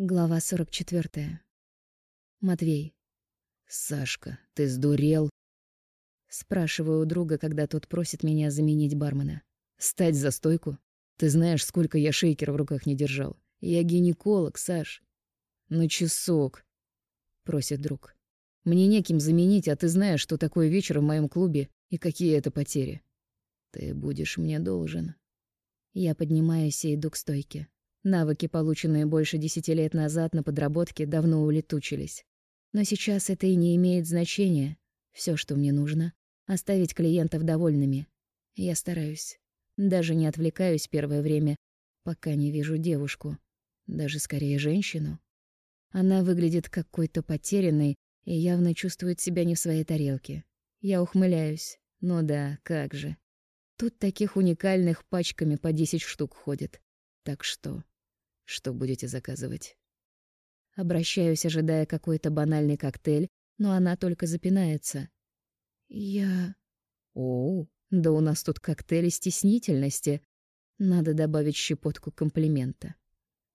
Глава 44. Матвей. «Сашка, ты сдурел?» Спрашиваю у друга, когда тот просит меня заменить бармена. «Стать за стойку? Ты знаешь, сколько я шейкер в руках не держал. Я гинеколог, Саш». «На часок», — просит друг. «Мне неким заменить, а ты знаешь, что такое вечер в моем клубе и какие это потери. Ты будешь мне должен». Я поднимаюсь и иду к стойке. Навыки, полученные больше десяти лет назад на подработке, давно улетучились. Но сейчас это и не имеет значения. Все, что мне нужно — оставить клиентов довольными. Я стараюсь. Даже не отвлекаюсь первое время, пока не вижу девушку. Даже скорее женщину. Она выглядит какой-то потерянной и явно чувствует себя не в своей тарелке. Я ухмыляюсь. Ну да, как же. Тут таких уникальных пачками по десять штук ходит. Так что... Что будете заказывать? Обращаюсь, ожидая какой-то банальный коктейль, но она только запинается. Я... О, да у нас тут коктейли стеснительности. Надо добавить щепотку комплимента.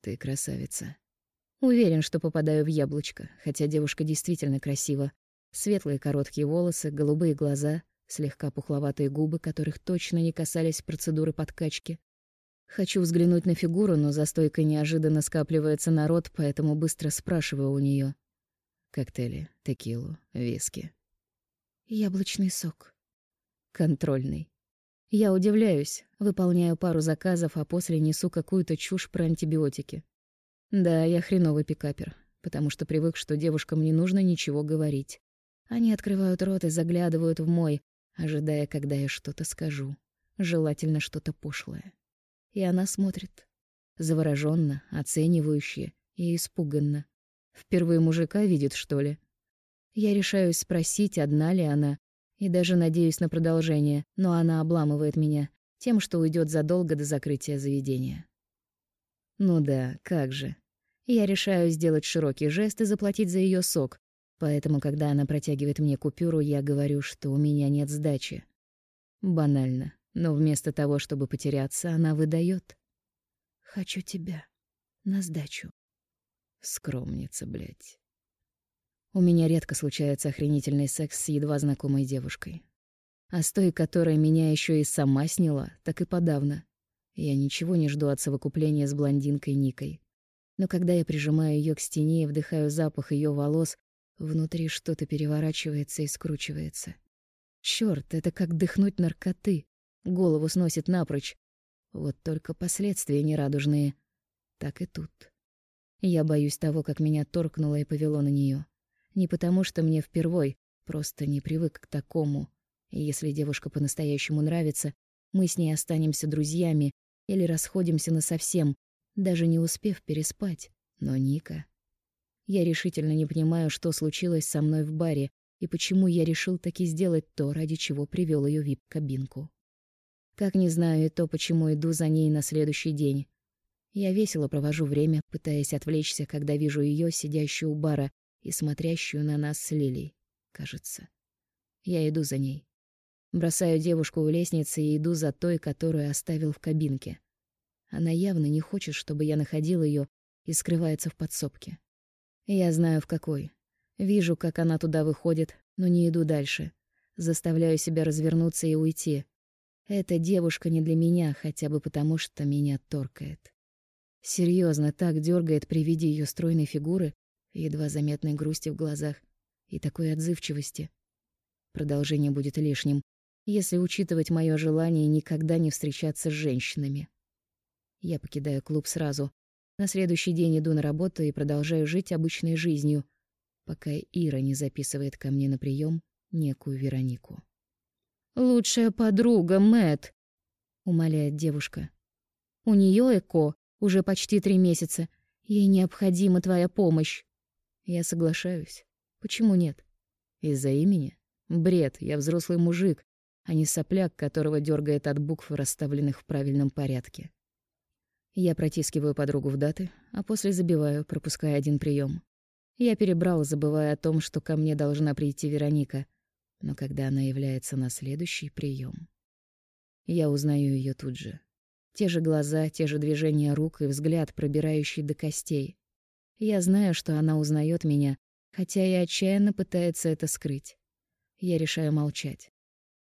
Ты красавица. Уверен, что попадаю в яблочко, хотя девушка действительно красива. Светлые короткие волосы, голубые глаза, слегка пухловатые губы, которых точно не касались процедуры подкачки, Хочу взглянуть на фигуру, но за стойкой неожиданно скапливается народ, поэтому быстро спрашиваю у нее: Коктейли, текилу, виски. Яблочный сок. Контрольный. Я удивляюсь, выполняю пару заказов, а после несу какую-то чушь про антибиотики. Да, я хреновый пикапер, потому что привык, что девушкам не нужно ничего говорить. Они открывают рот и заглядывают в мой, ожидая, когда я что-то скажу. Желательно что-то пошлое. И она смотрит. Завороженно, оценивающе и испуганно. Впервые мужика видит, что ли? Я решаюсь спросить, одна ли она, и даже надеюсь на продолжение, но она обламывает меня тем, что уйдет задолго до закрытия заведения. Ну да, как же. Я решаю сделать широкий жест и заплатить за ее сок, поэтому, когда она протягивает мне купюру, я говорю, что у меня нет сдачи. Банально. Но вместо того, чтобы потеряться, она выдает: "Хочу тебя на сдачу". Скромница, блядь. У меня редко случается охренительный секс с едва знакомой девушкой. А с той, которая меня еще и сама сняла, так и подавно. Я ничего не жду от совокупления с блондинкой Никой. Но когда я прижимаю ее к стене и вдыхаю запах ее волос, внутри что-то переворачивается и скручивается. Черт, это как дыхнуть наркоты. Голову сносит напрочь. Вот только последствия нерадужные. Так и тут. Я боюсь того, как меня торкнуло и повело на нее. Не потому, что мне впервой, просто не привык к такому. Если девушка по-настоящему нравится, мы с ней останемся друзьями или расходимся насовсем, даже не успев переспать. Но Ника... Я решительно не понимаю, что случилось со мной в баре и почему я решил таки сделать то, ради чего привел ее в вип-кабинку. Как не знаю и то, почему иду за ней на следующий день. Я весело провожу время, пытаясь отвлечься, когда вижу ее, сидящую у бара и смотрящую на нас с Лилей, кажется. Я иду за ней. Бросаю девушку у лестницы и иду за той, которую оставил в кабинке. Она явно не хочет, чтобы я находил ее и скрывается в подсобке. Я знаю, в какой. Вижу, как она туда выходит, но не иду дальше. Заставляю себя развернуться и уйти, эта девушка не для меня, хотя бы потому, что меня торкает. Серьезно, так дергает при виде ее стройной фигуры, едва заметной грусти в глазах и такой отзывчивости. Продолжение будет лишним, если учитывать мое желание никогда не встречаться с женщинами. Я покидаю клуб сразу. На следующий день иду на работу и продолжаю жить обычной жизнью, пока Ира не записывает ко мне на прием некую Веронику. Лучшая подруга, Мэт, умоляет девушка. У нее эко уже почти три месяца. Ей необходима твоя помощь. Я соглашаюсь. Почему нет? Из-за имени? Бред, я взрослый мужик, а не сопляк, которого дергает от букв, расставленных в правильном порядке. Я протискиваю подругу в даты, а после забиваю, пропуская один прием. Я перебрал, забывая о том, что ко мне должна прийти Вероника, но когда она является на следующий прием, я узнаю ее тут же. Те же глаза, те же движения рук и взгляд, пробирающий до костей. Я знаю, что она узнает меня, хотя и отчаянно пытается это скрыть. Я решаю молчать.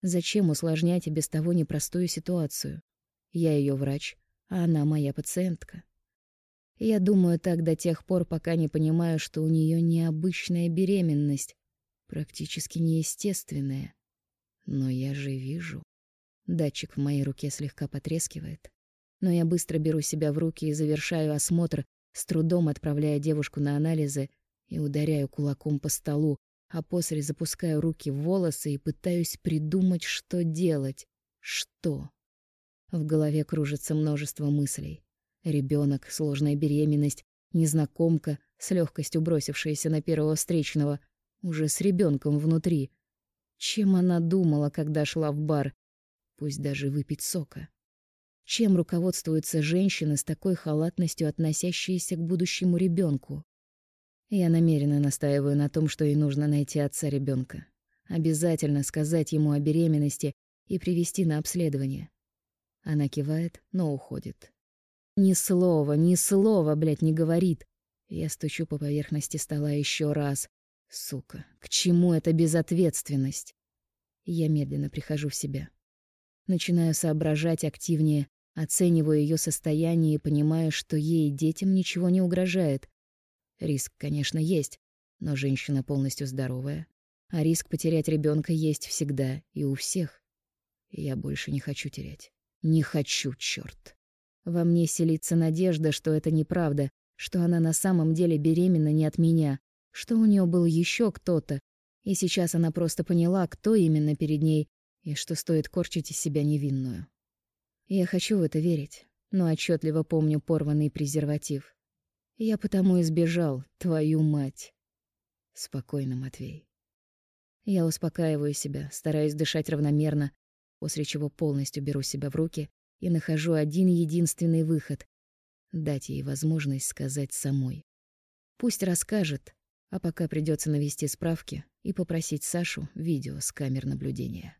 Зачем усложнять и без того непростую ситуацию? Я ее врач, а она моя пациентка. Я думаю так до тех пор, пока не понимаю, что у нее необычная беременность, практически неестественная. Но я же вижу. Датчик в моей руке слегка потрескивает. Но я быстро беру себя в руки и завершаю осмотр, с трудом отправляя девушку на анализы и ударяю кулаком по столу, а после запускаю руки в волосы и пытаюсь придумать, что делать. Что? В голове кружится множество мыслей. Ребенок, сложная беременность, незнакомка, с легкостью бросившаяся на первого встречного, уже с ребенком внутри. Чем она думала, когда шла в бар? Пусть даже выпить сока. Чем руководствуются женщины с такой халатностью, относящиеся к будущему ребенку? Я намеренно настаиваю на том, что ей нужно найти отца ребенка. Обязательно сказать ему о беременности и привести на обследование. Она кивает, но уходит. Ни слова, ни слова, блядь, не говорит. Я стучу по поверхности стола еще раз. Сука, к чему эта безответственность? Я медленно прихожу в себя. Начинаю соображать активнее, оцениваю ее состояние и понимаю, что ей и детям ничего не угрожает. Риск, конечно, есть, но женщина полностью здоровая. А риск потерять ребенка есть всегда и у всех. Я больше не хочу терять. Не хочу, черт. Во мне селится надежда, что это неправда, что она на самом деле беременна не от меня, что у нее был еще кто-то, и сейчас она просто поняла, кто именно перед ней, и что стоит корчить из себя невинную. Я хочу в это верить, но отчетливо помню порванный презерватив. Я потому и сбежал, твою мать. Спокойно, Матвей. Я успокаиваю себя, стараюсь дышать равномерно, после чего полностью беру себя в руки и нахожу один единственный выход — дать ей возможность сказать самой. Пусть расскажет, а пока придется навести справки и попросить Сашу видео с камер наблюдения.